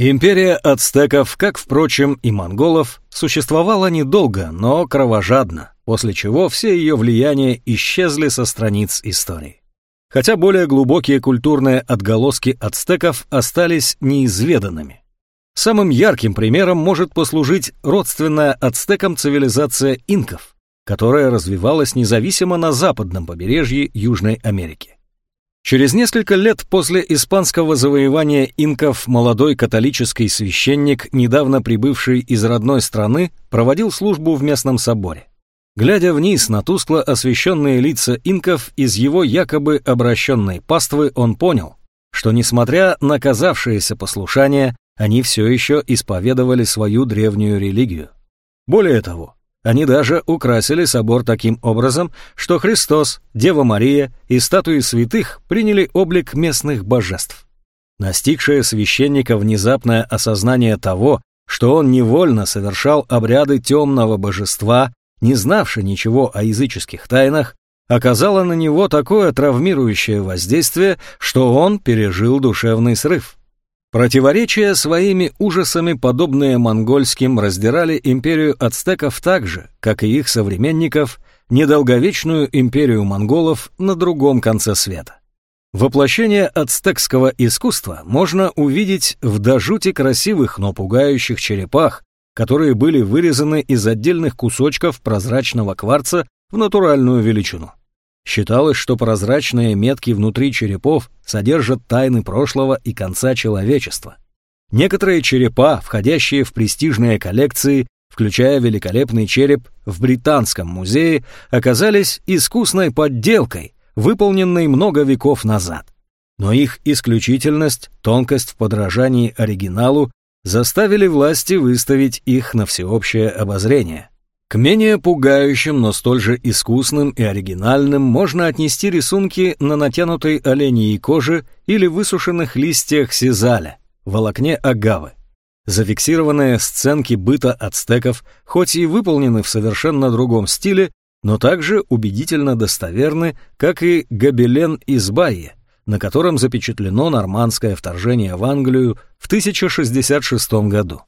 Империя ацтеков, как, впрочем, и монголов, существовала недолго, но кровожадно, после чего все ее влияния исчезли со страниц истории. Хотя более глубокие культурные отголоски ацтеков остались неизведанными. Самым ярким примером может послужить родственная ацтекам цивилизация инков, которая развивалась независимо на западном побережье Южной Америки. Через несколько лет после испанского завоевания инков молодой католический священник, недавно прибывший из родной страны, проводил службу в местном соборе. Глядя вниз на тускло освещенные лица инков из его якобы обращенной паствы, он понял, что, несмотря на казавшееся послушание, они все еще исповедовали свою древнюю религию. Более того, они даже украсили собор таким образом, что Христос, Дева Мария и статуи святых приняли облик местных божеств. Настигшее священника внезапное осознание того, что он невольно совершал обряды темного божества, не знавший ничего о языческих тайнах, оказало на него такое травмирующее воздействие, что он пережил душевный срыв. Противоречия своими ужасами, подобные монгольским, раздирали империю ацтеков так же, как и их современников, недолговечную империю монголов на другом конце света. Воплощение ацтекского искусства можно увидеть в до жути красивых, но пугающих черепах, которые были вырезаны из отдельных кусочков прозрачного кварца в натуральную величину. Считалось, что прозрачные метки внутри черепов содержат тайны прошлого и конца человечества. Некоторые черепа, входящие в престижные коллекции, включая великолепный череп в Британском музее, оказались искусной подделкой, выполненной много веков назад. Но их исключительность, тонкость в подражании оригиналу заставили власти выставить их на всеобщее обозрение. К менее пугающим, но столь же искусным и оригинальным можно отнести рисунки на натянутой оленьей коже или высушенных листьях сизаля, волокне агавы. Зафиксированные сценки быта ацтеков, хоть и выполнены в совершенно другом стиле, но также убедительно достоверны, как и гобелен из Байи, на котором запечатлено нормандское вторжение в Англию в 1066 году.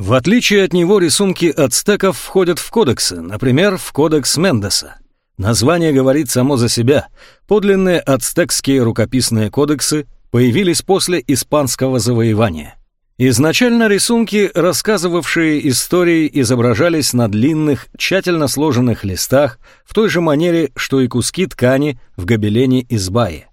В отличие от него рисунки ацтеков входят в кодексы, например, в кодекс Мендеса. Название говорит само за себя. Подлинные ацтекские рукописные кодексы появились после испанского завоевания. Изначально рисунки, рассказывавшие истории, изображались на длинных, тщательно сложенных листах в той же манере, что и куски ткани в гобелене из баи.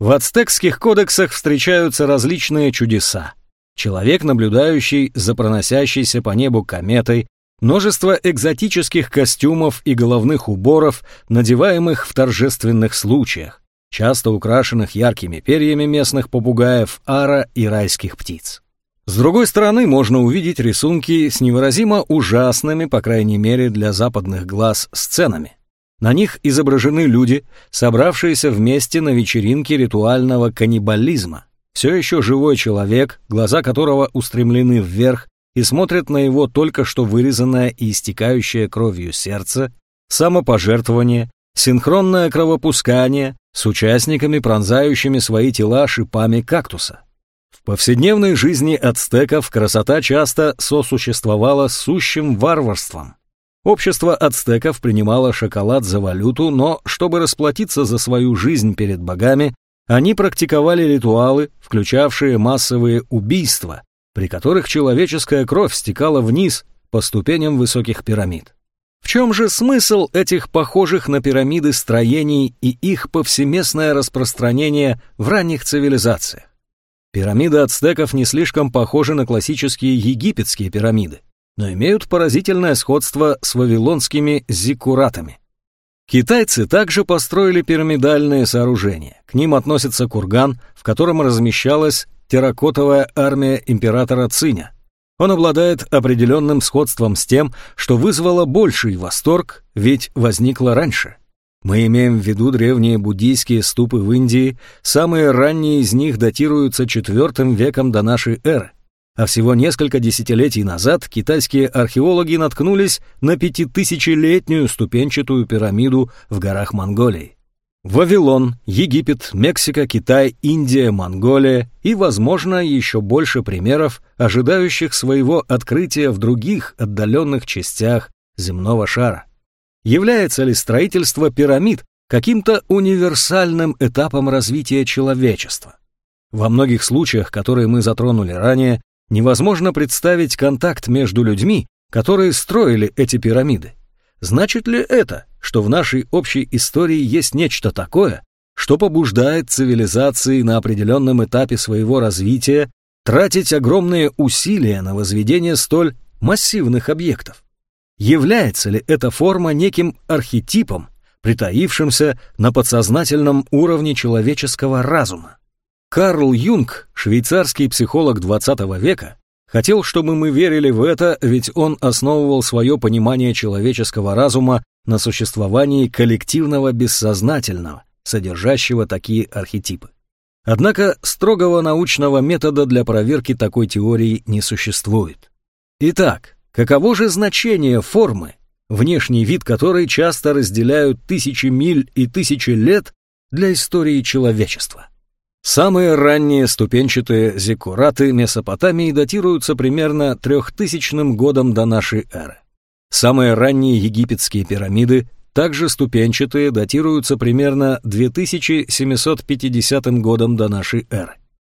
В ацтекских кодексах встречаются различные чудеса человек, наблюдающий за проносящейся по небу кометой, множество экзотических костюмов и головных уборов, надеваемых в торжественных случаях, часто украшенных яркими перьями местных попугаев, ара и райских птиц. С другой стороны, можно увидеть рисунки с невыразимо ужасными, по крайней мере для западных глаз, сценами. На них изображены люди, собравшиеся вместе на вечеринке ритуального каннибализма. Все еще живой человек, глаза которого устремлены вверх и смотрят на его только что вырезанное и истекающее кровью сердце, самопожертвование, синхронное кровопускание с участниками, пронзающими свои тела шипами кактуса. В повседневной жизни ацтеков красота часто сосуществовала с сущим варварством. Общество ацтеков принимало шоколад за валюту, но чтобы расплатиться за свою жизнь перед богами, они практиковали ритуалы, включавшие массовые убийства, при которых человеческая кровь стекала вниз по ступеням высоких пирамид. В чем же смысл этих похожих на пирамиды строений и их повсеместное распространение в ранних цивилизациях? Пирамиды ацтеков не слишком похожи на классические египетские пирамиды, но имеют поразительное сходство с вавилонскими зиккуратами. Китайцы также построили пирамидальные сооружения. К ним относится курган, в котором размещалась терракотовая армия императора Циня. Он обладает определенным сходством с тем, что вызвало больший восторг, ведь возникло раньше. Мы имеем в виду древние буддийские ступы в Индии, самые ранние из них датируются IV веком до нашей эры а всего несколько десятилетий назад китайские археологи наткнулись на пятитысячелетнюю ступенчатую пирамиду в горах Монголии. Вавилон, Египет, Мексика, Китай, Индия, Монголия и, возможно, еще больше примеров, ожидающих своего открытия в других отдаленных частях земного шара. Является ли строительство пирамид каким-то универсальным этапом развития человечества? Во многих случаях, которые мы затронули ранее, невозможно представить контакт между людьми, которые строили эти пирамиды. Значит ли это, что в нашей общей истории есть нечто такое, что побуждает цивилизации на определенном этапе своего развития тратить огромные усилия на возведение столь массивных объектов? Является ли эта форма неким архетипом, притаившимся на подсознательном уровне человеческого разума? Карл Юнг, швейцарский психолог XX века, Хотел, чтобы мы верили в это, ведь он основывал свое понимание человеческого разума на существовании коллективного бессознательного, содержащего такие архетипы. Однако строгого научного метода для проверки такой теории не существует. Итак, каково же значение формы, внешний вид которой часто разделяют тысячи миль и тысячи лет для истории человечества? Самые ранние ступенчатые зиккураты Месопотамии датируются примерно 3000 годом до нашей эры. Самые ранние египетские пирамиды, также ступенчатые, датируются примерно 2750 годом до нашей эры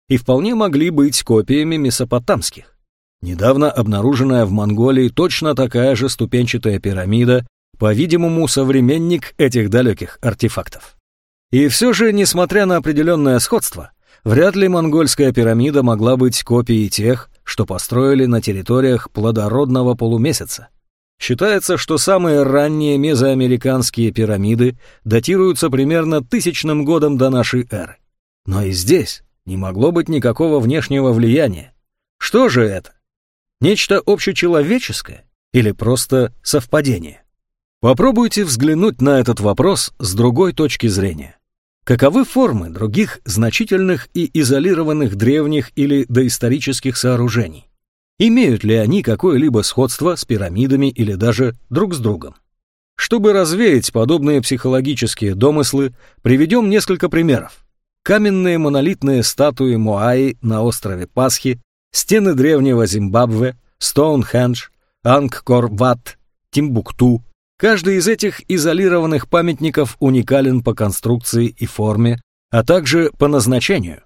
и вполне могли быть копиями месопотамских. Недавно обнаруженная в Монголии точно такая же ступенчатая пирамида, по-видимому, современник этих далеких артефактов. И все же, несмотря на определенное сходство, вряд ли монгольская пирамида могла быть копией тех, что построили на территориях плодородного полумесяца. Считается, что самые ранние мезоамериканские пирамиды датируются примерно тысячным годом до нашей эры. Но и здесь не могло быть никакого внешнего влияния. Что же это? Нечто общечеловеческое или просто совпадение? Попробуйте взглянуть на этот вопрос с другой точки зрения. Каковы формы других значительных и изолированных древних или доисторических сооружений? Имеют ли они какое-либо сходство с пирамидами или даже друг с другом? Чтобы развеять подобные психологические домыслы, приведем несколько примеров. Каменные монолитные статуи Моаи на острове Пасхи, стены древнего Зимбабве, Стоунхендж, Ангкор-Ват, Тимбукту, Каждый из этих изолированных памятников уникален по конструкции и форме, а также по назначению.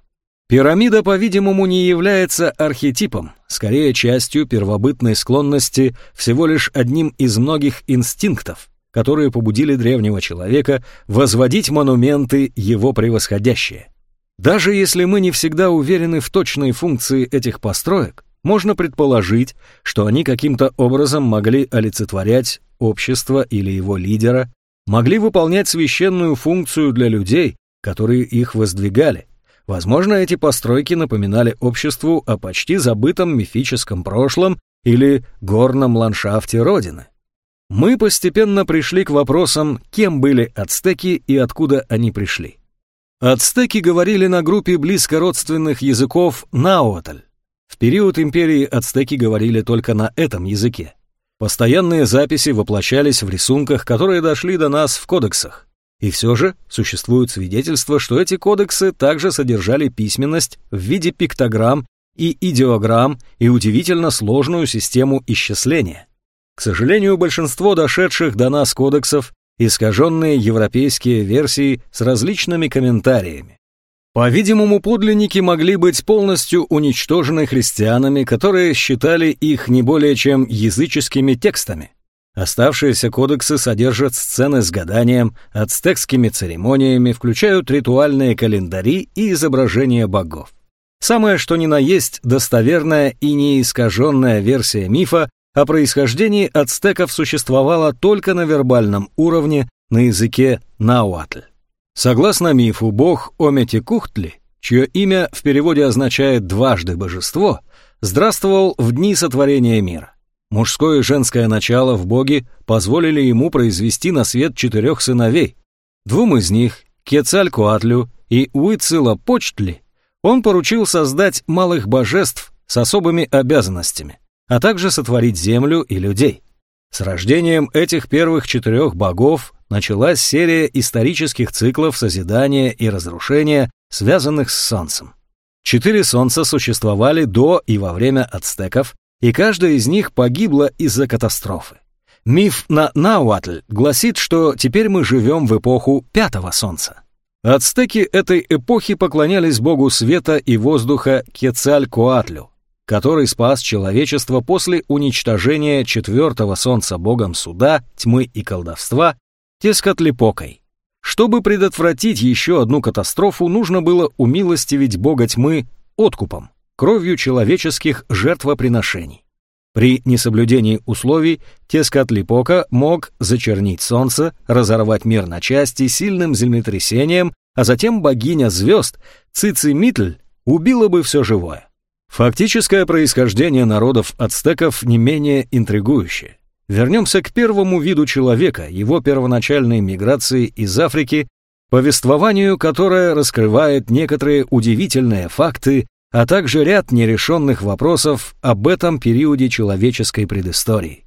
Пирамида, по-видимому, не является архетипом, скорее частью первобытной склонности, всего лишь одним из многих инстинктов, которые побудили древнего человека возводить монументы его превосходящие. Даже если мы не всегда уверены в точной функции этих построек, можно предположить, что они каким-то образом могли олицетворять общество или его лидера, могли выполнять священную функцию для людей, которые их воздвигали. Возможно, эти постройки напоминали обществу о почти забытом мифическом прошлом или горном ландшафте Родины. Мы постепенно пришли к вопросам, кем были ацтеки и откуда они пришли. Ацтеки говорили на группе близко родственных языков наотль. В период империи ацтеки говорили только на этом языке. Постоянные записи воплощались в рисунках, которые дошли до нас в кодексах. И все же существуют свидетельства, что эти кодексы также содержали письменность в виде пиктограмм и идеограмм и удивительно сложную систему исчисления. К сожалению, большинство дошедших до нас кодексов искаженные европейские версии с различными комментариями. По-видимому, подлинники могли быть полностью уничтожены христианами, которые считали их не более чем языческими текстами. Оставшиеся кодексы содержат сцены с гаданием, ацтекскими церемониями, включают ритуальные календари и изображения богов. Самое что ни на есть достоверная и неискаженная версия мифа о происхождении ацтеков существовала только на вербальном уровне на языке науатль. Согласно мифу, бог Ометикухтли, чье имя в переводе означает «дважды божество», здравствовал в дни сотворения мира. Мужское и женское начало в боге позволили ему произвести на свет четырех сыновей. Двум из них, Кецалькуатлю и Уицилопочтли, он поручил создать малых божеств с особыми обязанностями, а также сотворить землю и людей. С рождением этих первых четырех богов началась серия исторических циклов созидания и разрушения, связанных с Солнцем. Четыре Солнца существовали до и во время ацтеков, и каждое из них погибло из-за катастрофы. Миф на Науатль гласит, что теперь мы живем в эпоху пятого Солнца. Ацтеки этой эпохи поклонялись богу света и воздуха Кецалькоатлю, который спас человечество после уничтожения четвертого солнца богом суда, тьмы и колдовства Тескотлипокой. Чтобы предотвратить еще одну катастрофу, нужно было умилостивить бога тьмы откупом, кровью человеческих жертвоприношений. При несоблюдении условий Тескотлипока мог зачернить солнце, разорвать мир на части сильным землетрясением, а затем богиня звезд Цицимитль убила бы все живое. Фактическое происхождение народов ацтеков не менее интригующее. Вернемся к первому виду человека, его первоначальной миграции из Африки, повествованию, которое раскрывает некоторые удивительные факты, а также ряд нерешенных вопросов об этом периоде человеческой предыстории.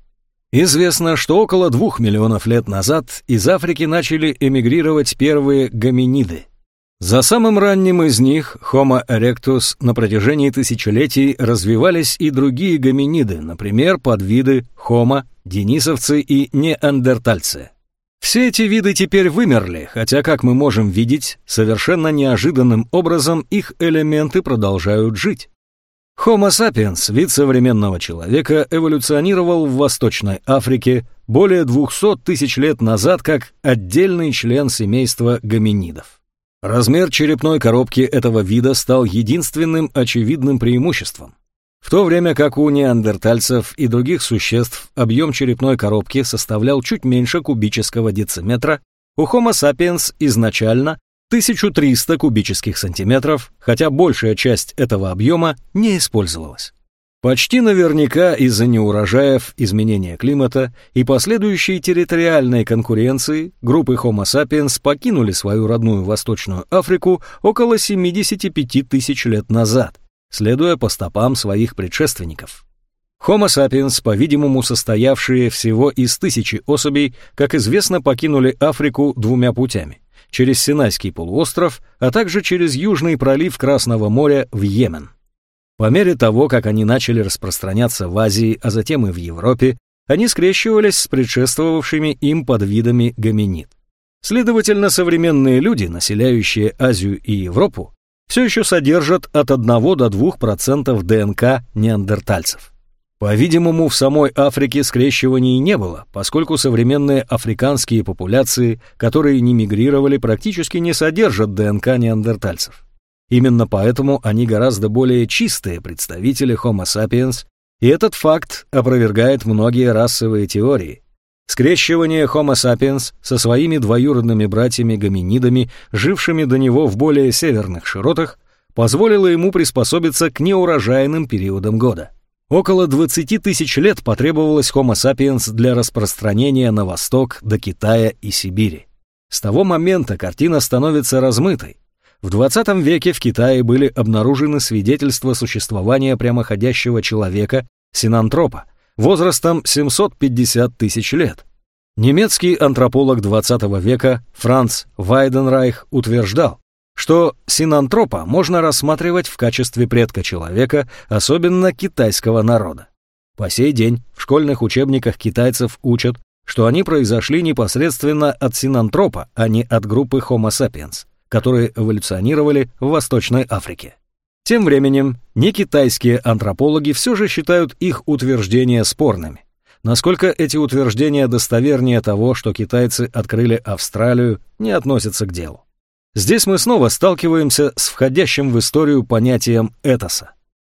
Известно, что около двух миллионов лет назад из Африки начали эмигрировать первые гоминиды – за самым ранним из них, Homo erectus, на протяжении тысячелетий развивались и другие гоминиды, например, подвиды Homo, денисовцы и неандертальцы. Все эти виды теперь вымерли, хотя, как мы можем видеть, совершенно неожиданным образом их элементы продолжают жить. Homo sapiens, вид современного человека, эволюционировал в Восточной Африке более 200 тысяч лет назад как отдельный член семейства гоминидов. Размер черепной коробки этого вида стал единственным очевидным преимуществом. В то время как у неандертальцев и других существ объем черепной коробки составлял чуть меньше кубического дециметра, у Homo sapiens изначально 1300 кубических сантиметров, хотя большая часть этого объема не использовалась. Почти наверняка из-за неурожаев, изменения климата и последующей территориальной конкуренции группы Homo sapiens покинули свою родную Восточную Африку около 75 тысяч лет назад, следуя по стопам своих предшественников. Homo sapiens, по-видимому состоявшие всего из тысячи особей, как известно, покинули Африку двумя путями – через Синайский полуостров, а также через Южный пролив Красного моря в Йемен. По мере того, как они начали распространяться в Азии, а затем и в Европе, они скрещивались с предшествовавшими им подвидами гоминид. Следовательно, современные люди, населяющие Азию и Европу, все еще содержат от 1 до 2% ДНК неандертальцев. По-видимому, в самой Африке скрещиваний не было, поскольку современные африканские популяции, которые не мигрировали, практически не содержат ДНК неандертальцев. Именно поэтому они гораздо более чистые представители Homo sapiens, и этот факт опровергает многие расовые теории. Скрещивание Homo sapiens со своими двоюродными братьями-гоминидами, жившими до него в более северных широтах, позволило ему приспособиться к неурожайным периодам года. Около 20 тысяч лет потребовалось Homo sapiens для распространения на восток до Китая и Сибири. С того момента картина становится размытой, в 20 веке в Китае были обнаружены свидетельства существования прямоходящего человека, синантропа, возрастом 750 тысяч лет. Немецкий антрополог 20 века Франц Вайденрайх утверждал, что синантропа можно рассматривать в качестве предка человека, особенно китайского народа. По сей день в школьных учебниках китайцев учат, что они произошли непосредственно от синантропа, а не от группы Homo sapiens которые эволюционировали в Восточной Африке. Тем временем, не китайские антропологи все же считают их утверждения спорными. Насколько эти утверждения достовернее того, что китайцы открыли Австралию, не относятся к делу. Здесь мы снова сталкиваемся с входящим в историю понятием этоса.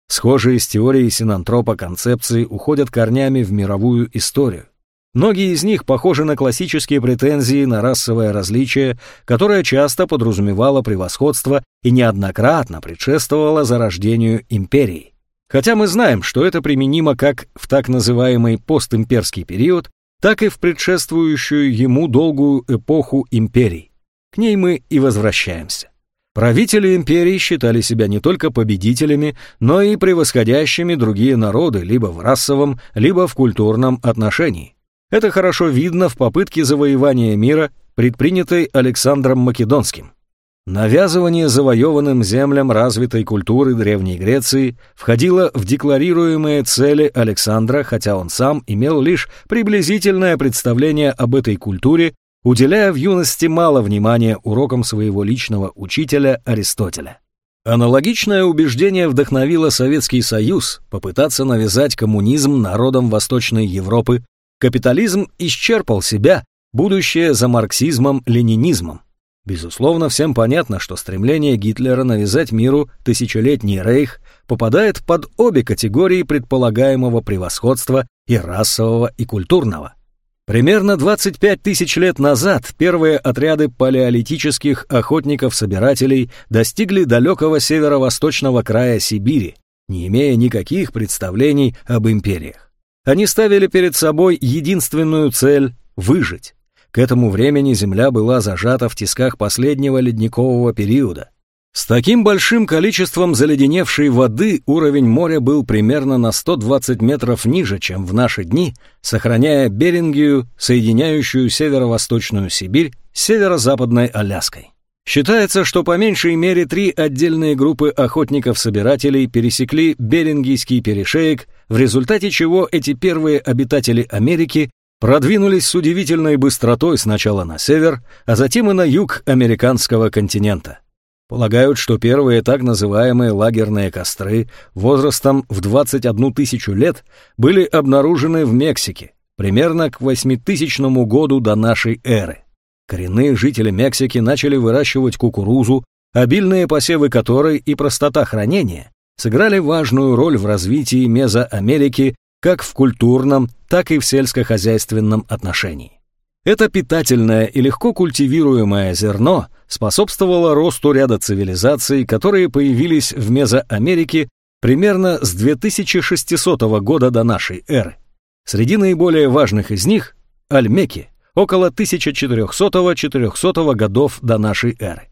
Схожие с теорией синантропа концепции уходят корнями в мировую историю. Многие из них похожи на классические претензии на расовое различие, которое часто подразумевало превосходство и неоднократно предшествовало зарождению империи. Хотя мы знаем, что это применимо как в так называемый постимперский период, так и в предшествующую ему долгую эпоху империй. К ней мы и возвращаемся. Правители империи считали себя не только победителями, но и превосходящими другие народы либо в расовом, либо в культурном отношении. Это хорошо видно в попытке завоевания мира, предпринятой Александром Македонским. Навязывание завоеванным землям развитой культуры Древней Греции входило в декларируемые цели Александра, хотя он сам имел лишь приблизительное представление об этой культуре, уделяя в юности мало внимания урокам своего личного учителя Аристотеля. Аналогичное убеждение вдохновило Советский Союз попытаться навязать коммунизм народам Восточной Европы. Капитализм исчерпал себя, будущее за марксизмом-ленинизмом. Безусловно, всем понятно, что стремление Гитлера навязать миру тысячелетний рейх попадает под обе категории предполагаемого превосходства и расового, и культурного. Примерно 25 тысяч лет назад первые отряды палеолитических охотников-собирателей достигли далекого северо-восточного края Сибири, не имея никаких представлений об империях. Они ставили перед собой единственную цель – выжить. К этому времени Земля была зажата в тисках последнего ледникового периода. С таким большим количеством заледеневшей воды уровень моря был примерно на 120 метров ниже, чем в наши дни, сохраняя Берингию, соединяющую северо-восточную Сибирь с северо-западной Аляской. Считается, что по меньшей мере три отдельные группы охотников-собирателей пересекли Берингийский перешеек, в результате чего эти первые обитатели Америки продвинулись с удивительной быстротой сначала на север, а затем и на юг американского континента. Полагают, что первые так называемые лагерные костры возрастом в 21 тысячу лет были обнаружены в Мексике, примерно к 8000 году до нашей эры. Коренные жители Мексики начали выращивать кукурузу, обильные посевы которой и простота хранения сыграли важную роль в развитии Мезоамерики как в культурном, так и в сельскохозяйственном отношении. Это питательное и легко культивируемое зерно способствовало росту ряда цивилизаций, которые появились в Мезоамерике примерно с 2600 года до нашей эры. Среди наиболее важных из них – Альмеки, около 1400-400 годов до нашей эры.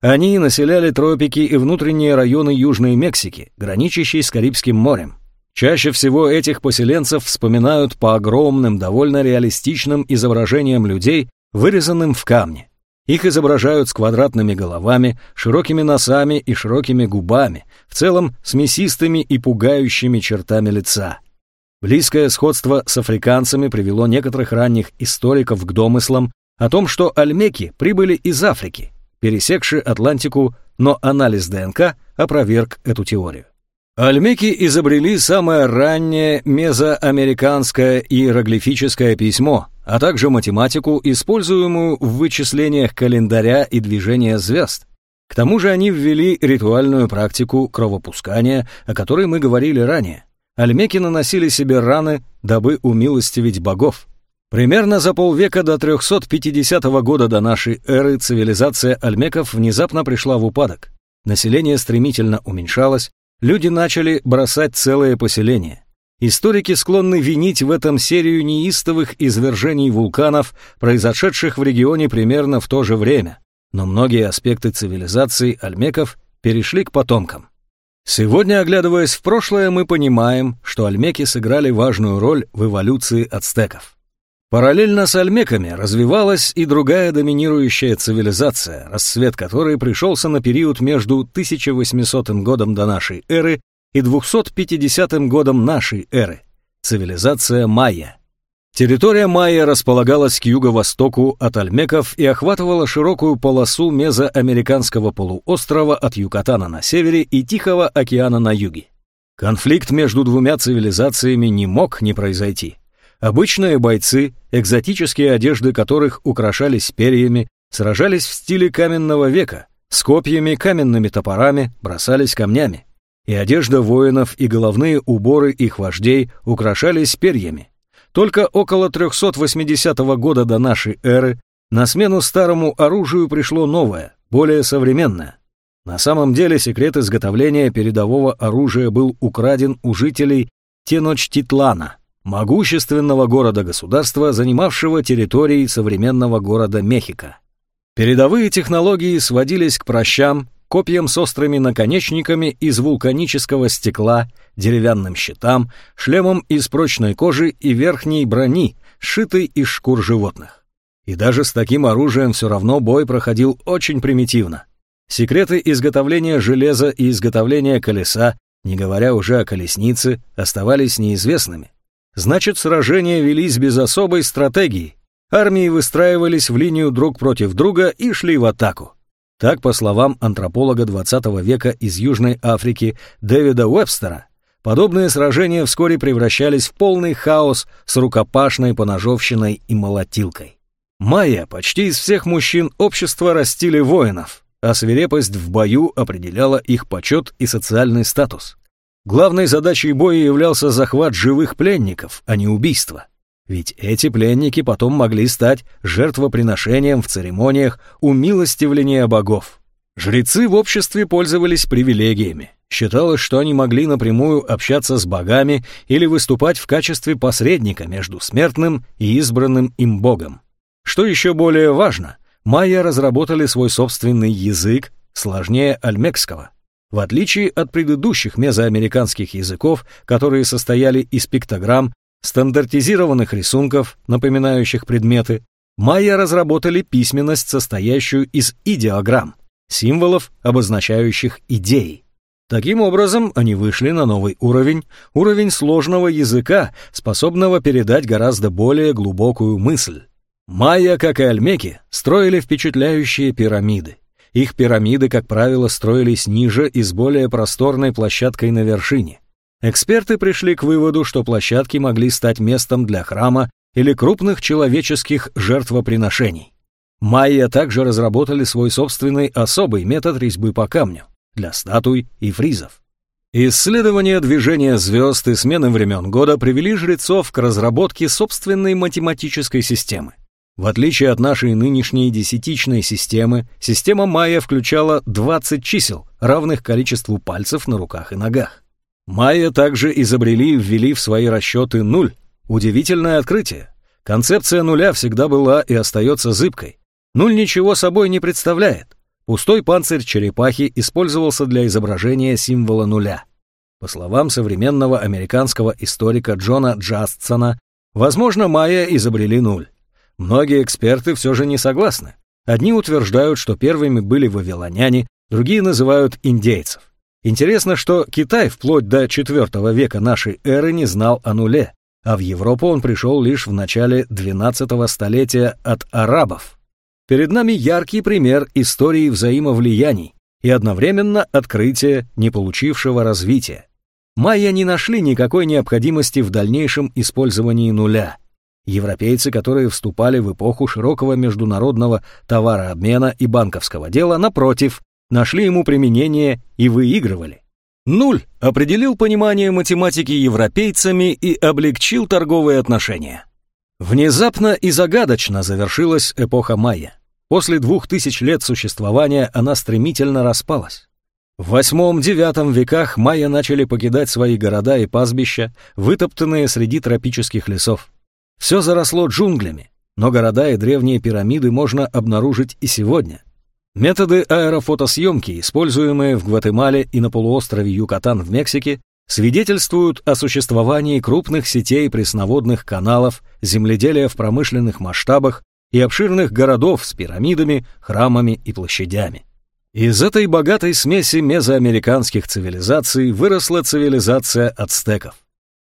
Они населяли тропики и внутренние районы Южной Мексики, граничащей с Карибским морем. Чаще всего этих поселенцев вспоминают по огромным, довольно реалистичным изображениям людей, вырезанным в камне. Их изображают с квадратными головами, широкими носами и широкими губами, в целом с мясистыми и пугающими чертами лица. Близкое сходство с африканцами привело некоторых ранних историков к домыслам о том, что альмеки прибыли из Африки, пересекшие Атлантику, но анализ ДНК опроверг эту теорию. Альмеки изобрели самое раннее мезоамериканское иероглифическое письмо, а также математику, используемую в вычислениях календаря и движения звезд. К тому же они ввели ритуальную практику кровопускания, о которой мы говорили ранее. Альмеки наносили себе раны, дабы умилостивить богов. Примерно за полвека до 350 года до нашей эры цивилизация альмеков внезапно пришла в упадок. Население стремительно уменьшалось, люди начали бросать целые поселения. Историки склонны винить в этом серию неистовых извержений вулканов, произошедших в регионе примерно в то же время, но многие аспекты цивилизации альмеков перешли к потомкам. Сегодня, оглядываясь в прошлое, мы понимаем, что альмеки сыграли важную роль в эволюции ацтеков. Параллельно с альмеками развивалась и другая доминирующая цивилизация, расцвет которой пришелся на период между 1800 годом до нашей эры и 250 годом нашей эры – цивилизация майя. Территория майя располагалась к юго-востоку от альмеков и охватывала широкую полосу мезоамериканского полуострова от Юкатана на севере и Тихого океана на юге. Конфликт между двумя цивилизациями не мог не произойти – Обычные бойцы, экзотические одежды которых украшались перьями, сражались в стиле каменного века, с копьями, каменными топорами, бросались камнями. И одежда воинов и головные уборы их вождей украшались перьями. Только около 380 года до нашей эры на смену старому оружию пришло новое, более современное. На самом деле секрет изготовления передового оружия был украден у жителей Теночтитлана – могущественного города-государства, занимавшего территории современного города Мехико. Передовые технологии сводились к прощам, копьям с острыми наконечниками из вулканического стекла, деревянным щитам, шлемом из прочной кожи и верхней брони, сшитой из шкур животных. И даже с таким оружием все равно бой проходил очень примитивно. Секреты изготовления железа и изготовления колеса, не говоря уже о колеснице, оставались неизвестными. Значит, сражения велись без особой стратегии. Армии выстраивались в линию друг против друга и шли в атаку. Так, по словам антрополога 20 века из Южной Африки Дэвида Уэбстера, подобные сражения вскоре превращались в полный хаос с рукопашной поножовщиной и молотилкой. Майя почти из всех мужчин общества растили воинов, а свирепость в бою определяла их почет и социальный статус. Главной задачей боя являлся захват живых пленников, а не убийство. Ведь эти пленники потом могли стать жертвоприношением в церемониях умилостивления богов. Жрецы в обществе пользовались привилегиями. Считалось, что они могли напрямую общаться с богами или выступать в качестве посредника между смертным и избранным им богом. Что еще более важно, майя разработали свой собственный язык, сложнее альмекского. В отличие от предыдущих мезоамериканских языков, которые состояли из пиктограмм стандартизированных рисунков, напоминающих предметы, майя разработали письменность, состоящую из идеограмм, символов, обозначающих идеи. Таким образом, они вышли на новый уровень, уровень сложного языка, способного передать гораздо более глубокую мысль. Майя, как и альмеки, строили впечатляющие пирамиды. Их пирамиды, как правило, строились ниже и с более просторной площадкой на вершине. Эксперты пришли к выводу, что площадки могли стать местом для храма или крупных человеческих жертвоприношений. Майя также разработали свой собственный особый метод резьбы по камню для статуй и фризов. Исследования движения звезд и смены времен года привели жрецов к разработке собственной математической системы. В отличие от нашей нынешней десятичной системы, система майя включала 20 чисел, равных количеству пальцев на руках и ногах. Майя также изобрели и ввели в свои расчеты нуль. Удивительное открытие. Концепция нуля всегда была и остается зыбкой. Нуль ничего собой не представляет. Пустой панцирь черепахи использовался для изображения символа нуля. По словам современного американского историка Джона Джастсона, возможно, майя изобрели нуль. Многие эксперты все же не согласны. Одни утверждают, что первыми были вавилоняне, другие называют индейцев. Интересно, что Китай вплоть до IV века нашей эры не знал о нуле, а в Европу он пришел лишь в начале XII столетия от арабов. Перед нами яркий пример истории взаимовлияний и одновременно открытие, не получившего развития. Майя не нашли никакой необходимости в дальнейшем использовании нуля. Европейцы, которые вступали в эпоху широкого международного товарообмена и банковского дела, напротив, нашли ему применение и выигрывали. Нуль определил понимание математики европейцами и облегчил торговые отношения. Внезапно и загадочно завершилась эпоха майя. После двух тысяч лет существования она стремительно распалась. В восьмом-девятом веках майя начали покидать свои города и пастбища, вытоптанные среди тропических лесов. Все заросло джунглями, но города и древние пирамиды можно обнаружить и сегодня. Методы аэрофотосъемки, используемые в Гватемале и на полуострове Юкатан в Мексике, свидетельствуют о существовании крупных сетей пресноводных каналов, земледелия в промышленных масштабах и обширных городов с пирамидами, храмами и площадями. Из этой богатой смеси мезоамериканских цивилизаций выросла цивилизация ацтеков.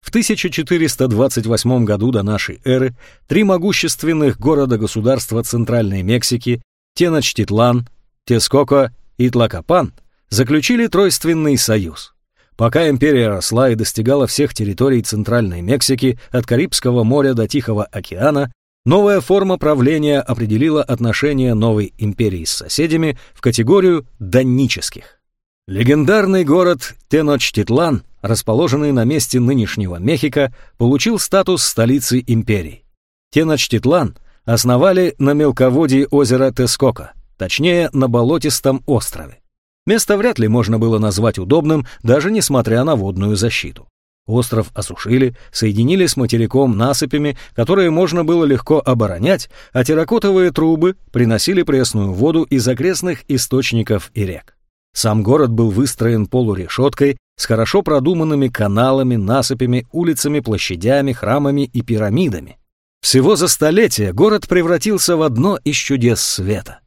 В 1428 году до нашей эры три могущественных города-государства Центральной Мексики – Теночтитлан, Тескоко и Тлакопан заключили тройственный союз. Пока империя росла и достигала всех территорий Центральной Мексики от Карибского моря до Тихого океана, новая форма правления определила отношения новой империи с соседями в категорию донических. Легендарный город Теночтитлан, расположенный на месте нынешнего Мехико, получил статус столицы империи. Теночтитлан основали на мелководье озера Тескока – точнее, на болотистом острове. Место вряд ли можно было назвать удобным, даже несмотря на водную защиту. Остров осушили, соединили с материком насыпями, которые можно было легко оборонять, а терракотовые трубы приносили пресную воду из окрестных источников и рек. Сам город был выстроен полурешеткой с хорошо продуманными каналами, насыпями, улицами, площадями, храмами и пирамидами. Всего за столетие город превратился в одно из чудес света.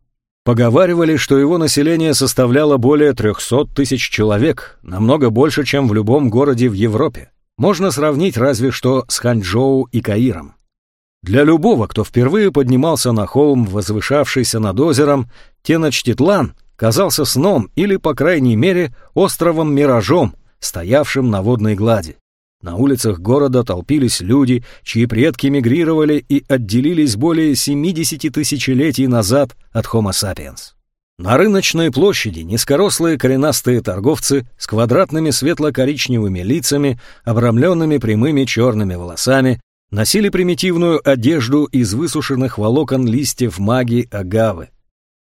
Поговаривали, что его население составляло более 300 тысяч человек, намного больше, чем в любом городе в Европе. Можно сравнить разве что с Ханчжоу и Каиром. Для любого, кто впервые поднимался на холм, возвышавшийся над озером, Теночтитлан казался сном или, по крайней мере, островом-миражом, стоявшим на водной глади. На улицах города толпились люди, чьи предки мигрировали и отделились более 70 тысячелетий назад от Homo sapiens. На рыночной площади низкорослые коренастые торговцы с квадратными светло-коричневыми лицами, обрамленными прямыми черными волосами, носили примитивную одежду из высушенных волокон листьев маги агавы.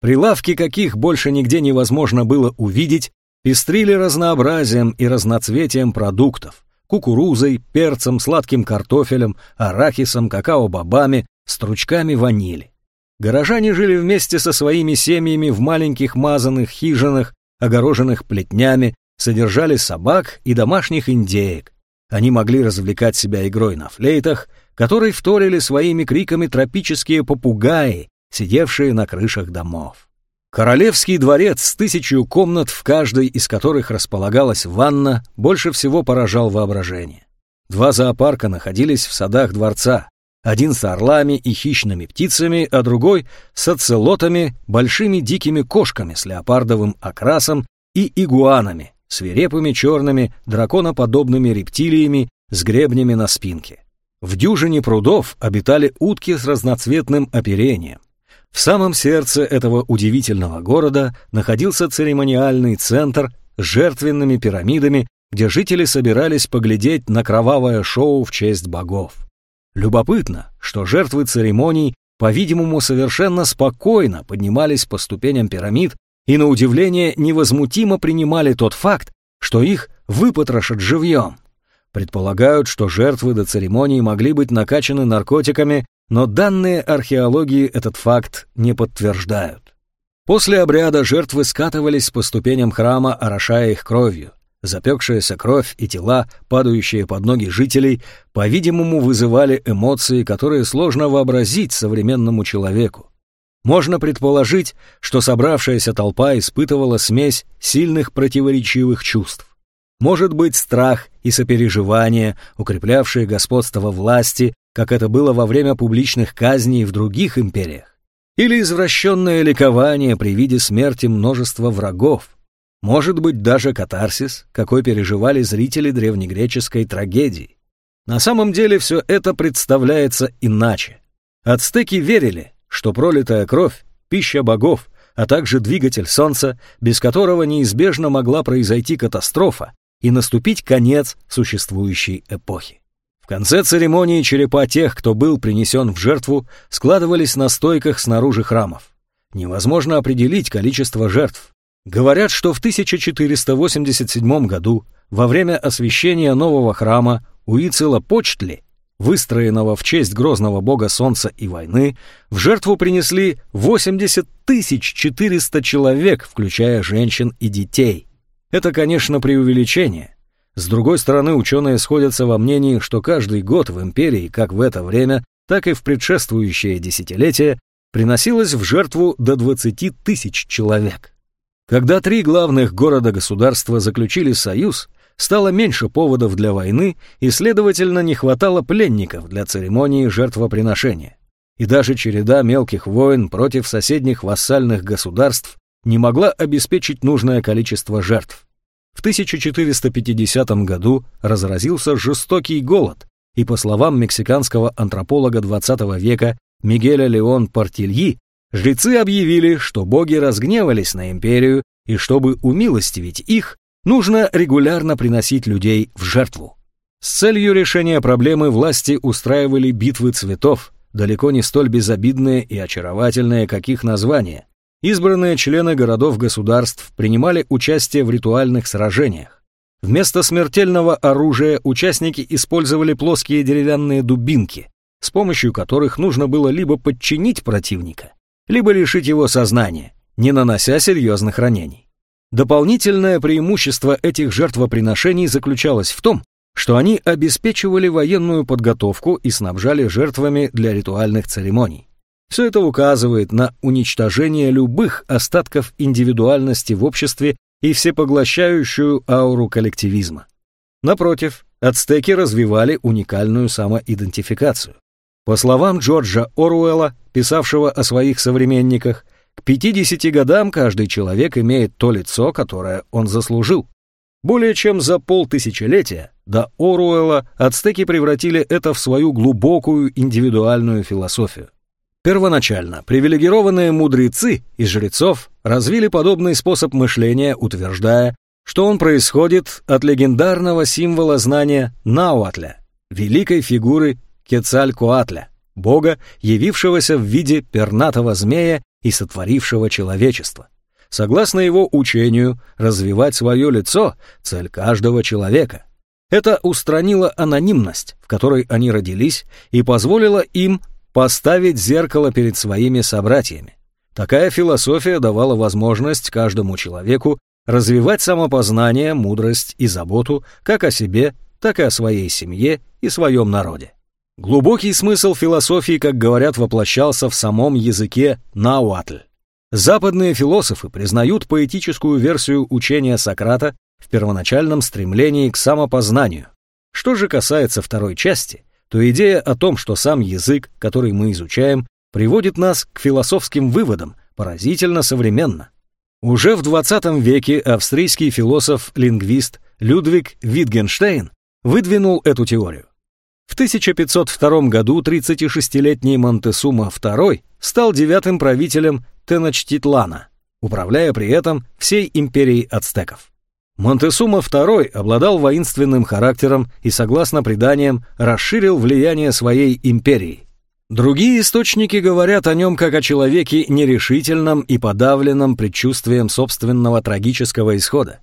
Прилавки, каких больше нигде невозможно было увидеть, пестрили разнообразием и разноцветием продуктов кукурузой, перцем, сладким картофелем, арахисом, какао-бобами, стручками ванили. Горожане жили вместе со своими семьями в маленьких мазанных хижинах, огороженных плетнями, содержали собак и домашних индеек. Они могли развлекать себя игрой на флейтах, которой вторили своими криками тропические попугаи, сидевшие на крышах домов. Королевский дворец с тысячью комнат, в каждой из которых располагалась ванна, больше всего поражал воображение. Два зоопарка находились в садах дворца, один с орлами и хищными птицами, а другой с оцелотами, большими дикими кошками с леопардовым окрасом и игуанами, свирепыми черными драконоподобными рептилиями с гребнями на спинке. В дюжине прудов обитали утки с разноцветным оперением. В самом сердце этого удивительного города находился церемониальный центр с жертвенными пирамидами, где жители собирались поглядеть на кровавое шоу в честь богов. Любопытно, что жертвы церемоний, по-видимому, совершенно спокойно поднимались по ступеням пирамид и, на удивление, невозмутимо принимали тот факт, что их выпотрошат живьем. Предполагают, что жертвы до церемонии могли быть накачаны наркотиками но данные археологии этот факт не подтверждают. После обряда жертвы скатывались по ступеням храма, орошая их кровью. Запекшаяся кровь и тела, падающие под ноги жителей, по-видимому, вызывали эмоции, которые сложно вообразить современному человеку. Можно предположить, что собравшаяся толпа испытывала смесь сильных противоречивых чувств. Может быть, страх и сопереживание, укреплявшие господство власти, как это было во время публичных казней в других империях, или извращенное ликование при виде смерти множества врагов, может быть даже катарсис, какой переживали зрители древнегреческой трагедии. На самом деле все это представляется иначе. Ацтеки верили, что пролитая кровь – пища богов, а также двигатель солнца, без которого неизбежно могла произойти катастрофа и наступить конец существующей эпохи. В конце церемонии черепа тех, кто был принесен в жертву, складывались на стойках снаружи храмов. Невозможно определить количество жертв. Говорят, что в 1487 году, во время освящения нового храма Уицела Почтли, выстроенного в честь грозного бога солнца и войны, в жертву принесли 80 400 человек, включая женщин и детей. Это, конечно, преувеличение, с другой стороны, ученые сходятся во мнении, что каждый год в империи, как в это время, так и в предшествующее десятилетие, приносилось в жертву до 20 тысяч человек. Когда три главных города-государства заключили союз, стало меньше поводов для войны и, следовательно, не хватало пленников для церемонии жертвоприношения. И даже череда мелких войн против соседних вассальных государств не могла обеспечить нужное количество жертв. В 1450 году разразился жестокий голод, и, по словам мексиканского антрополога XX века Мигеля Леон Портильи, жрецы объявили, что боги разгневались на империю, и чтобы умилостивить их, нужно регулярно приносить людей в жертву. С целью решения проблемы власти устраивали битвы цветов, далеко не столь безобидные и очаровательные, как их название, Избранные члены городов-государств принимали участие в ритуальных сражениях. Вместо смертельного оружия участники использовали плоские деревянные дубинки, с помощью которых нужно было либо подчинить противника, либо лишить его сознания, не нанося серьезных ранений. Дополнительное преимущество этих жертвоприношений заключалось в том, что они обеспечивали военную подготовку и снабжали жертвами для ритуальных церемоний. Все это указывает на уничтожение любых остатков индивидуальности в обществе и всепоглощающую ауру коллективизма. Напротив, ацтеки развивали уникальную самоидентификацию. По словам Джорджа Оруэлла, писавшего о своих современниках, к 50 годам каждый человек имеет то лицо, которое он заслужил. Более чем за полтысячелетия до Оруэлла ацтеки превратили это в свою глубокую индивидуальную философию. Первоначально привилегированные мудрецы и жрецов развили подобный способ мышления, утверждая, что он происходит от легендарного символа знания Науатля, великой фигуры Кецалькуатля, бога, явившегося в виде пернатого змея и сотворившего человечество. Согласно его учению, развивать свое лицо – цель каждого человека. Это устранило анонимность, в которой они родились, и позволило им поставить зеркало перед своими собратьями. Такая философия давала возможность каждому человеку развивать самопознание, мудрость и заботу как о себе, так и о своей семье и своем народе. Глубокий смысл философии, как говорят, воплощался в самом языке науатль. Западные философы признают поэтическую версию учения Сократа в первоначальном стремлении к самопознанию. Что же касается второй части, то идея о том, что сам язык, который мы изучаем, приводит нас к философским выводам, поразительно современно. Уже в 20 веке австрийский философ-лингвист Людвиг Витгенштейн выдвинул эту теорию. В 1502 году 36-летний Монтесума II стал девятым правителем Теночтитлана, управляя при этом всей империей ацтеков. Монтесума II обладал воинственным характером и, согласно преданиям, расширил влияние своей империи. Другие источники говорят о нем как о человеке нерешительном и подавленном предчувствием собственного трагического исхода.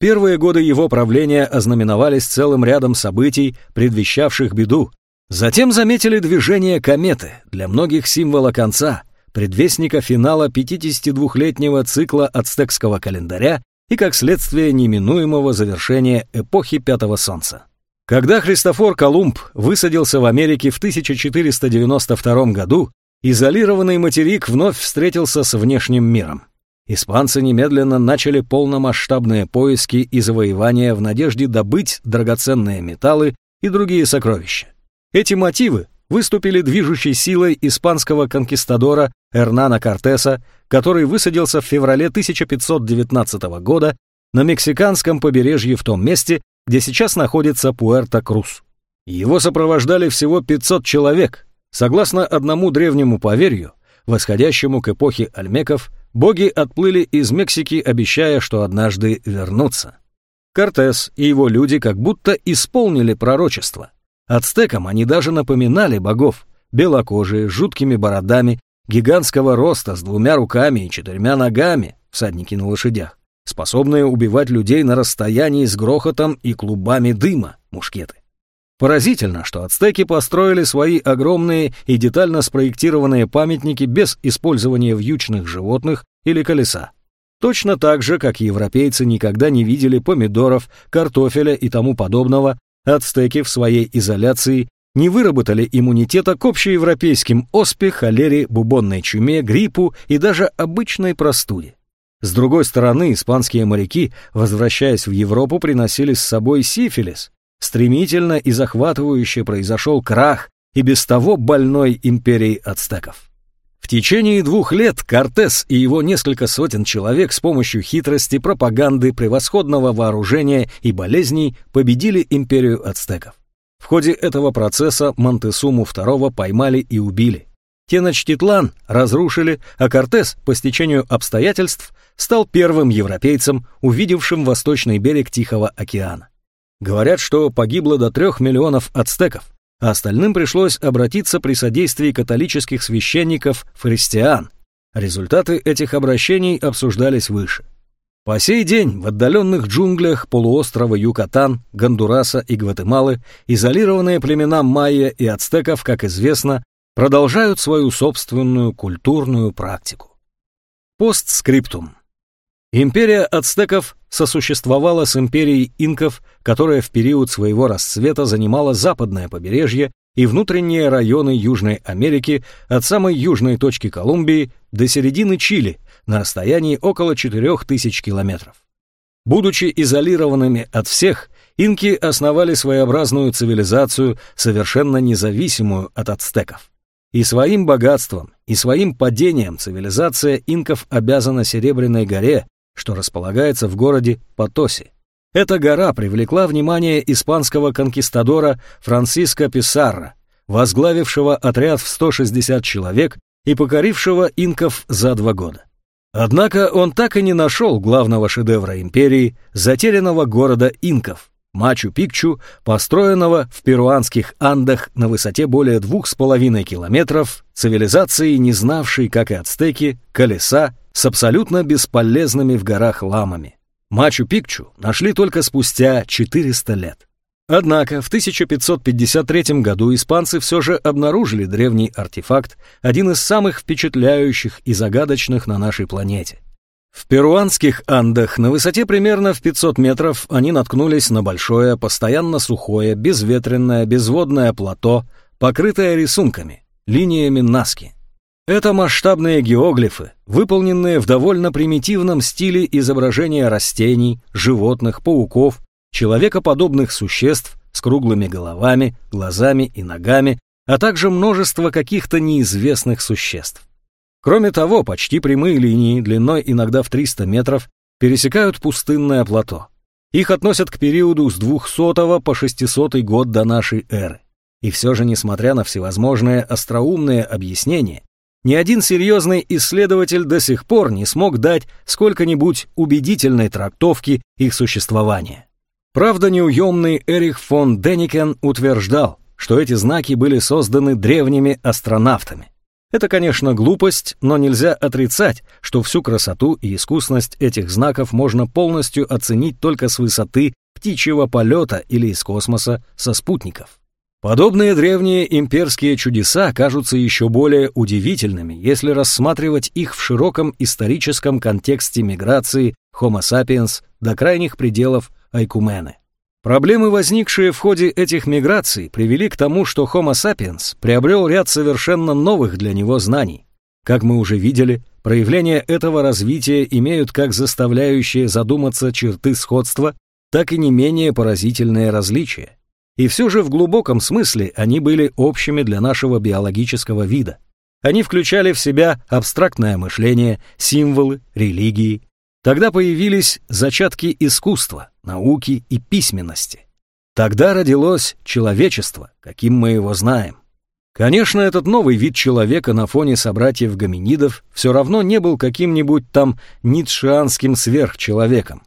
Первые годы его правления ознаменовались целым рядом событий, предвещавших беду. Затем заметили движение кометы, для многих символа конца, предвестника финала 52-летнего цикла ацтекского календаря и, как следствие, неминуемого завершения эпохи Пятого Солнца. Когда Христофор Колумб высадился в Америке в 1492 году, изолированный материк вновь встретился с внешним миром. Испанцы немедленно начали полномасштабные поиски и завоевания в надежде добыть драгоценные металлы и другие сокровища. Эти мотивы выступили движущей силой испанского конкистадора Эрнана Кортеса, который высадился в феврале 1519 года на мексиканском побережье в том месте, где сейчас находится Пуэрто-Крус. Его сопровождали всего 500 человек. Согласно одному древнему поверью, восходящему к эпохе альмеков, боги отплыли из Мексики, обещая, что однажды вернутся. Кортес и его люди как будто исполнили пророчество. Ацтекам они даже напоминали богов, белокожие, с жуткими бородами, гигантского роста, с двумя руками и четырьмя ногами, всадники на лошадях, способные убивать людей на расстоянии с грохотом и клубами дыма, мушкеты. Поразительно, что ацтеки построили свои огромные и детально спроектированные памятники без использования вьючных животных или колеса. Точно так же, как европейцы никогда не видели помидоров, картофеля и тому подобного, ацтеки в своей изоляции не выработали иммунитета к общеевропейским оспе, холере, бубонной чуме, гриппу и даже обычной простуде. С другой стороны, испанские моряки, возвращаясь в Европу, приносили с собой сифилис. Стремительно и захватывающе произошел крах и без того больной империи ацтеков. В течение двух лет Кортес и его несколько сотен человек с помощью хитрости, пропаганды, превосходного вооружения и болезней победили империю ацтеков. В ходе этого процесса Монтесуму II поймали и убили. Теночтитлан разрушили, а Кортес, по стечению обстоятельств, стал первым европейцем, увидевшим восточный берег Тихого океана. Говорят, что погибло до трех миллионов ацтеков, а остальным пришлось обратиться при содействии католических священников в христиан. Результаты этих обращений обсуждались выше. По сей день в отдаленных джунглях полуострова Юкатан, Гондураса и Гватемалы изолированные племена майя и ацтеков, как известно, продолжают свою собственную культурную практику. Постскриптум. Империя ацтеков сосуществовала с империей инков, которая в период своего расцвета занимала западное побережье и внутренние районы Южной Америки от самой южной точки Колумбии до середины Чили на расстоянии около 4000 километров. Будучи изолированными от всех, инки основали своеобразную цивилизацию, совершенно независимую от ацтеков. И своим богатством, и своим падением цивилизация инков обязана Серебряной горе, что располагается в городе Потоси. Эта гора привлекла внимание испанского конкистадора Франциско Писарро, возглавившего отряд в 160 человек и покорившего инков за два года. Однако он так и не нашел главного шедевра империи, затерянного города инков, Мачу-Пикчу, построенного в перуанских Андах на высоте более двух с половиной километров, цивилизации, не знавшей, как и ацтеки, колеса с абсолютно бесполезными в горах ламами. Мачу-Пикчу нашли только спустя 400 лет. Однако в 1553 году испанцы все же обнаружили древний артефакт, один из самых впечатляющих и загадочных на нашей планете. В перуанских Андах на высоте примерно в 500 метров они наткнулись на большое, постоянно сухое, безветренное, безводное плато, покрытое рисунками, линиями Наски. Это масштабные геоглифы, выполненные в довольно примитивном стиле изображения растений, животных, пауков, человекоподобных существ с круглыми головами, глазами и ногами, а также множество каких-то неизвестных существ. Кроме того, почти прямые линии, длиной иногда в 300 метров, пересекают пустынное плато. Их относят к периоду с 200 по 600 год до нашей эры. И все же, несмотря на всевозможные остроумные объяснения, ни один серьезный исследователь до сих пор не смог дать сколько-нибудь убедительной трактовки их существования. Правда, неуемный Эрих фон Деникен утверждал, что эти знаки были созданы древними астронавтами. Это, конечно, глупость, но нельзя отрицать, что всю красоту и искусность этих знаков можно полностью оценить только с высоты птичьего полета или из космоса со спутников. Подобные древние имперские чудеса кажутся еще более удивительными, если рассматривать их в широком историческом контексте миграции Homo sapiens до крайних пределов Айкумены. Проблемы, возникшие в ходе этих миграций, привели к тому, что Homo sapiens приобрел ряд совершенно новых для него знаний. Как мы уже видели, проявления этого развития имеют как заставляющие задуматься черты сходства, так и не менее поразительные различия. И все же в глубоком смысле они были общими для нашего биологического вида. Они включали в себя абстрактное мышление, символы, религии, Тогда появились зачатки искусства, науки и письменности. Тогда родилось человечество, каким мы его знаем. Конечно, этот новый вид человека на фоне собратьев гоминидов все равно не был каким-нибудь там ницшеанским сверхчеловеком.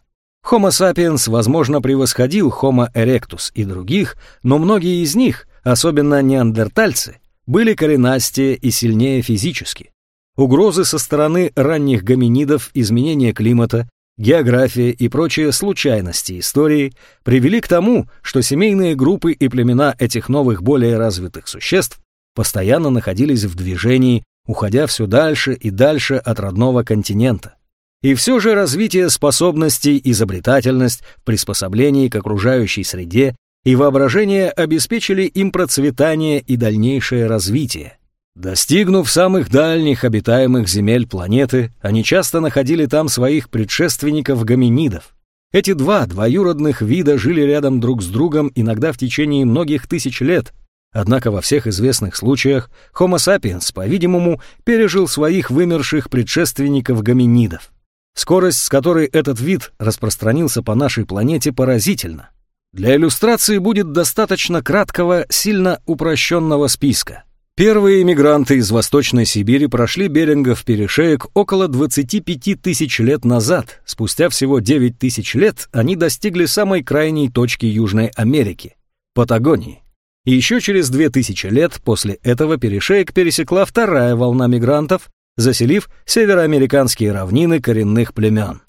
Homo sapiens, возможно, превосходил Homo erectus и других, но многие из них, особенно неандертальцы, были коренастее и сильнее физически. Угрозы со стороны ранних гоминидов, изменения климата, география и прочие случайности истории привели к тому, что семейные группы и племена этих новых более развитых существ постоянно находились в движении, уходя все дальше и дальше от родного континента. И все же развитие способностей, изобретательность, приспособление к окружающей среде и воображение обеспечили им процветание и дальнейшее развитие. Достигнув самых дальних обитаемых земель планеты, они часто находили там своих предшественников-гоминидов. Эти два двоюродных вида жили рядом друг с другом иногда в течение многих тысяч лет. Однако во всех известных случаях Homo sapiens, по-видимому, пережил своих вымерших предшественников-гоминидов. Скорость, с которой этот вид распространился по нашей планете, поразительна. Для иллюстрации будет достаточно краткого, сильно упрощенного списка. Первые эмигранты из Восточной Сибири прошли Берингов перешеек около 25 тысяч лет назад. Спустя всего 9 тысяч лет они достигли самой крайней точки Южной Америки – Патагонии. И еще через 2000 лет после этого перешеек пересекла вторая волна мигрантов, заселив североамериканские равнины коренных племен.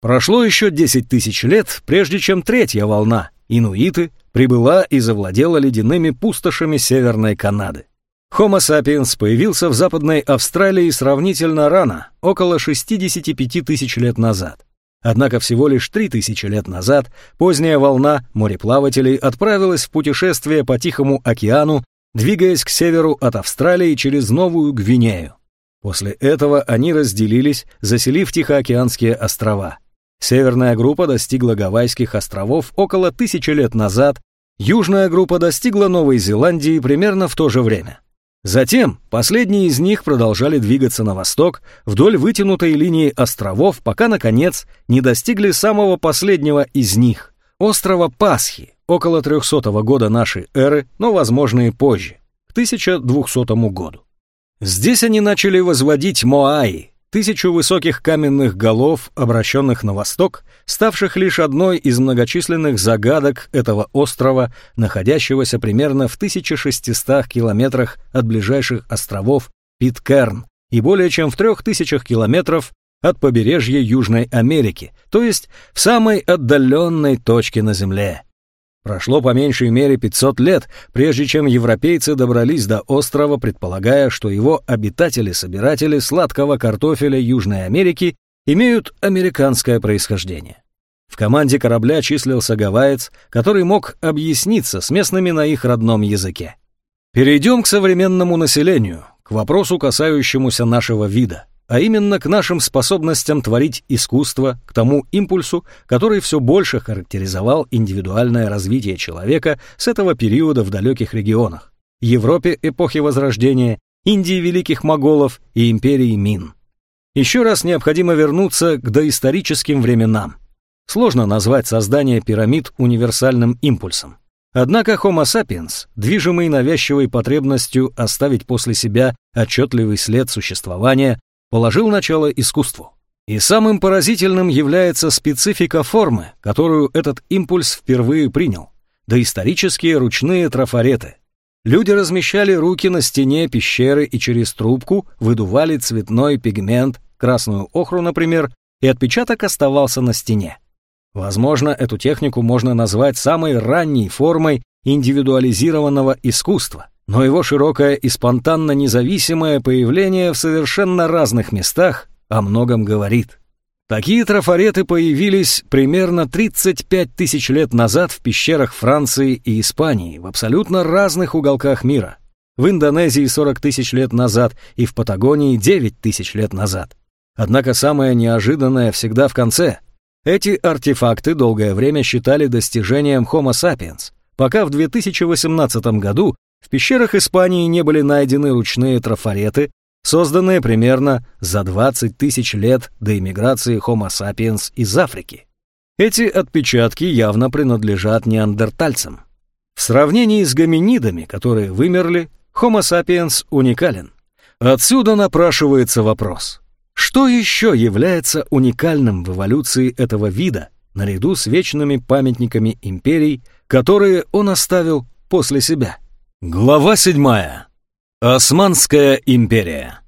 Прошло еще 10 тысяч лет, прежде чем третья волна, инуиты, прибыла и завладела ледяными пустошами Северной Канады. Homo sapiens появился в Западной Австралии сравнительно рано, около 65 тысяч лет назад. Однако всего лишь 3000 лет назад поздняя волна мореплавателей отправилась в путешествие по Тихому океану, двигаясь к северу от Австралии через Новую Гвинею. После этого они разделились, заселив Тихоокеанские острова. Северная группа достигла Гавайских островов около тысячи лет назад, южная группа достигла Новой Зеландии примерно в то же время. Затем последние из них продолжали двигаться на восток вдоль вытянутой линии островов, пока, наконец, не достигли самого последнего из них – острова Пасхи, около 300 года нашей эры, но, возможно, и позже, к 1200 году. Здесь они начали возводить Моаи, тысячу высоких каменных голов, обращенных на восток, ставших лишь одной из многочисленных загадок этого острова, находящегося примерно в 1600 километрах от ближайших островов Питкерн и более чем в 3000 километров от побережья Южной Америки, то есть в самой отдаленной точке на Земле. Прошло по меньшей мере 500 лет, прежде чем европейцы добрались до острова, предполагая, что его обитатели-собиратели сладкого картофеля Южной Америки имеют американское происхождение. В команде корабля числился гавайец, который мог объясниться с местными на их родном языке. Перейдем к современному населению, к вопросу, касающемуся нашего вида а именно к нашим способностям творить искусство, к тому импульсу, который все больше характеризовал индивидуальное развитие человека с этого периода в далеких регионах, Европе эпохи Возрождения, Индии великих моголов и империи Мин. Еще раз необходимо вернуться к доисторическим временам. Сложно назвать создание пирамид универсальным импульсом. Однако Homo sapiens, движимый навязчивой потребностью оставить после себя отчетливый след существования, положил начало искусству. И самым поразительным является специфика формы, которую этот импульс впервые принял. Доисторические ручные трафареты. Люди размещали руки на стене пещеры и через трубку выдували цветной пигмент, красную охру, например, и отпечаток оставался на стене. Возможно, эту технику можно назвать самой ранней формой индивидуализированного искусства – но его широкое и спонтанно независимое появление в совершенно разных местах о многом говорит. Такие трафареты появились примерно 35 тысяч лет назад в пещерах Франции и Испании в абсолютно разных уголках мира. В Индонезии 40 тысяч лет назад и в Патагонии 9 тысяч лет назад. Однако самое неожиданное всегда в конце. Эти артефакты долгое время считали достижением Homo sapiens, пока в 2018 году в пещерах Испании не были найдены ручные трафареты, созданные примерно за 20 тысяч лет до иммиграции Homo sapiens из Африки. Эти отпечатки явно принадлежат неандертальцам. В сравнении с гоминидами, которые вымерли, Homo sapiens уникален. Отсюда напрашивается вопрос. Что еще является уникальным в эволюции этого вида, наряду с вечными памятниками империй, которые он оставил после себя? Глава седьмая. Османская империя.